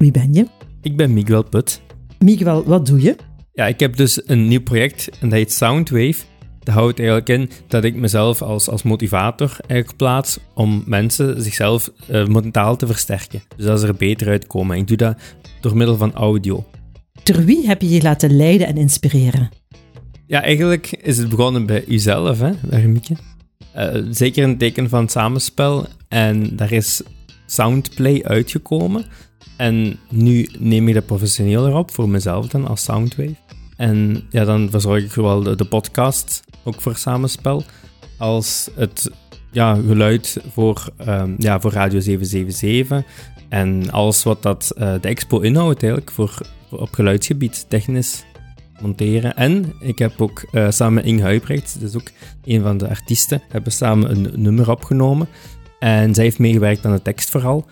Wie ben je? Ik ben Miguel Put. Miguel, wat doe je? Ja, ik heb dus een nieuw project en dat heet Soundwave. Dat houdt eigenlijk in dat ik mezelf als, als motivator eigenlijk plaats om mensen zichzelf uh, mentaal te versterken. Dus dat ze er beter uitkomen. Ik doe dat door middel van audio. Door wie heb je je laten leiden en inspireren? Ja, eigenlijk is het begonnen bij uzelf, hè, Mieke. Uh, zeker een teken van samenspel. En daar is Soundplay uitgekomen. En nu neem ik dat professioneel erop voor mezelf dan als Soundwave. En ja, dan verzorg ik wel de, podcast, ook voor samenspel, als het ja, geluid voor, um, ja, voor Radio 777 en alles wat dat, uh, de expo inhoudt eigenlijk voor, op geluidsgebied, technisch monteren. En ik heb ook uh, samen met Inge Huibrecht, dus ook een van de artiesten, hebben samen een nummer opgenomen. En zij heeft meegewerkt aan de tekst vooral.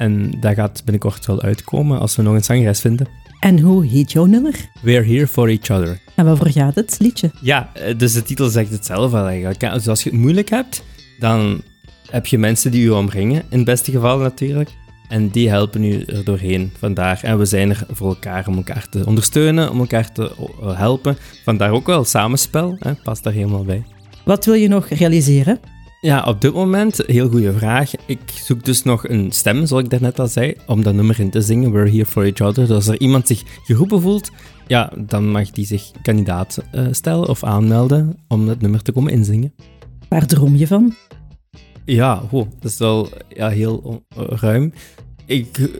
En dat gaat binnenkort wel uitkomen als we nog een zangeres vinden. En hoe heet jouw nummer? We're Here For Each Other. En waarvoor gaat het liedje? Ja, eh, dus de titel zegt het zelf al eigenlijk. Dus als je het moeilijk hebt, dan heb je mensen die je omringen, in het beste geval natuurlijk. En die helpen u er doorheen vandaar. En we zijn er voor elkaar om elkaar te ondersteunen, om elkaar te eh, helpen. Vandaar ook wel samenspel, hè, past daar helemaal bij. Wat wil je nog realiseren? Ja, op dit moment, heel goede vraag. Ik zoek dus nog een stem, zoals ik daarnet al zei, om dat nummer in te zingen. We're here for each other. Dus als er iemand zich geroepen voelt, ja, dan mag die zich kandidaat uh, stellen of aanmelden om het nummer te komen inzingen. Waar droom je van? Ja, oh, dat is wel ja, heel ruim ik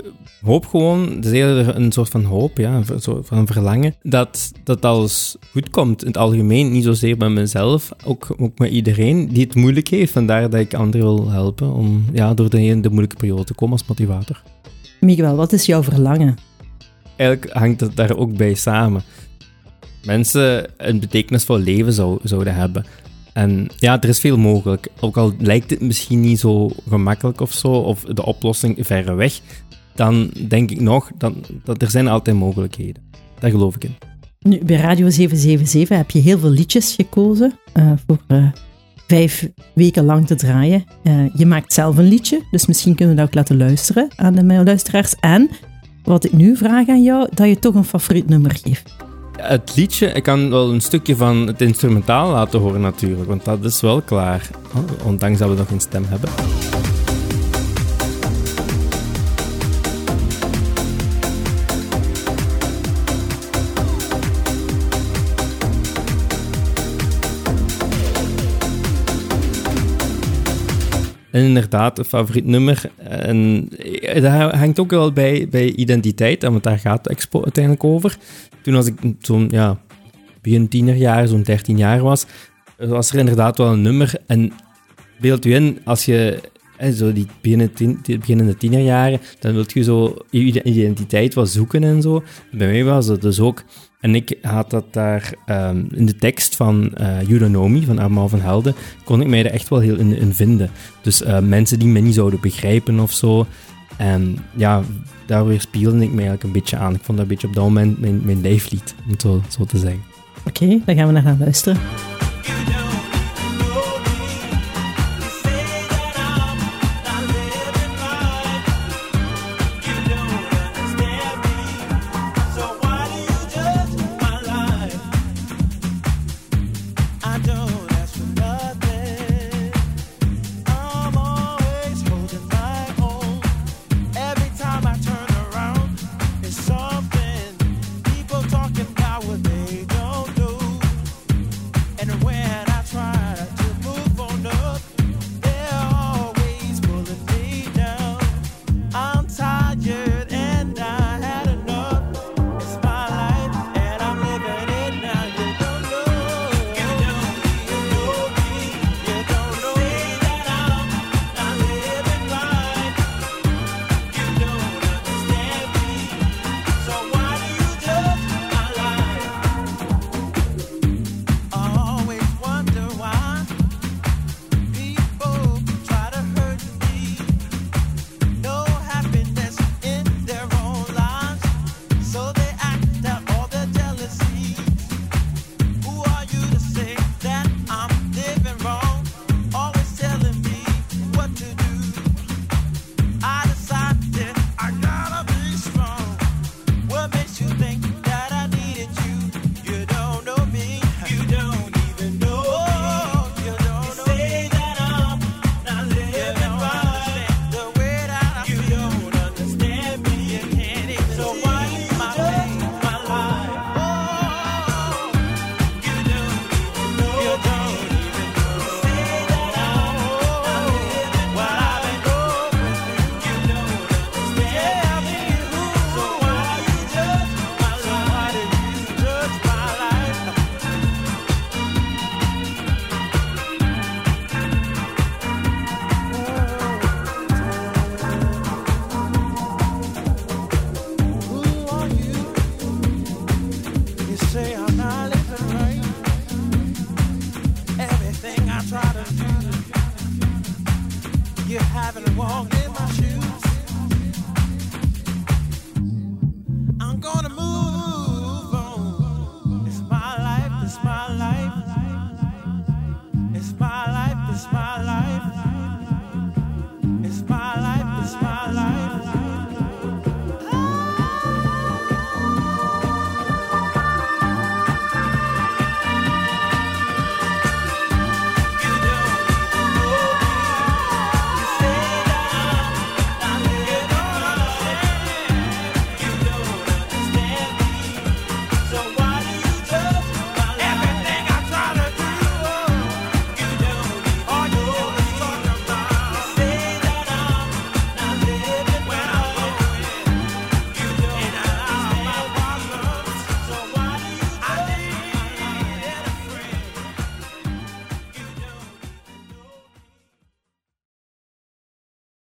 hoop gewoon, het is eerder een soort van hoop, ja, een soort van verlangen, dat, dat alles goed komt. In het algemeen, niet zozeer bij mezelf, ook, ook met iedereen die het moeilijk heeft. Vandaar dat ik anderen wil helpen om ja, door de, de moeilijke periode te komen als motivator. Miguel, wat is jouw verlangen? Eigenlijk hangt het daar ook bij samen. Mensen een betekenisvol leven zou, zouden hebben. En ja, er is veel mogelijk. Ook al lijkt het misschien niet zo gemakkelijk of zo, of de oplossing verre weg, dan denk ik nog dat, dat er zijn altijd mogelijkheden. Daar geloof ik in. Nu, bij Radio 777 heb je heel veel liedjes gekozen uh, voor uh, vijf weken lang te draaien. Uh, je maakt zelf een liedje, dus misschien kunnen we dat ook laten luisteren aan de luisteraars. En wat ik nu vraag aan jou, dat je toch een favoriet nummer geeft. Het liedje, ik kan wel een stukje van het instrumentaal laten horen natuurlijk, want dat is wel klaar. Ondanks dat we nog geen stem hebben. En inderdaad, een favoriet nummer. En dat hangt ook wel bij, bij identiteit, want daar gaat expo uiteindelijk over. Toen als ik zo'n, ja, begin tienerjaar, zo'n 13 jaar was, was er inderdaad wel een nummer. En beeld u in, als je zo die beginnende tienerjaren, dan wilt je zo je identiteit wat zoeken en zo. Bij mij was dat dus ook. En ik had dat daar um, in de tekst van uh, van Armand van Helden, kon ik mij er echt wel heel in, in vinden. Dus uh, mensen die me niet zouden begrijpen of zo. En ja, daar weer spielde ik me eigenlijk een beetje aan. Ik vond dat een beetje op dat moment mijn, mijn lijflied, om het zo, zo te zeggen. Oké, okay, dan gaan we naar gaan luisteren. You haven't walked in my shoes.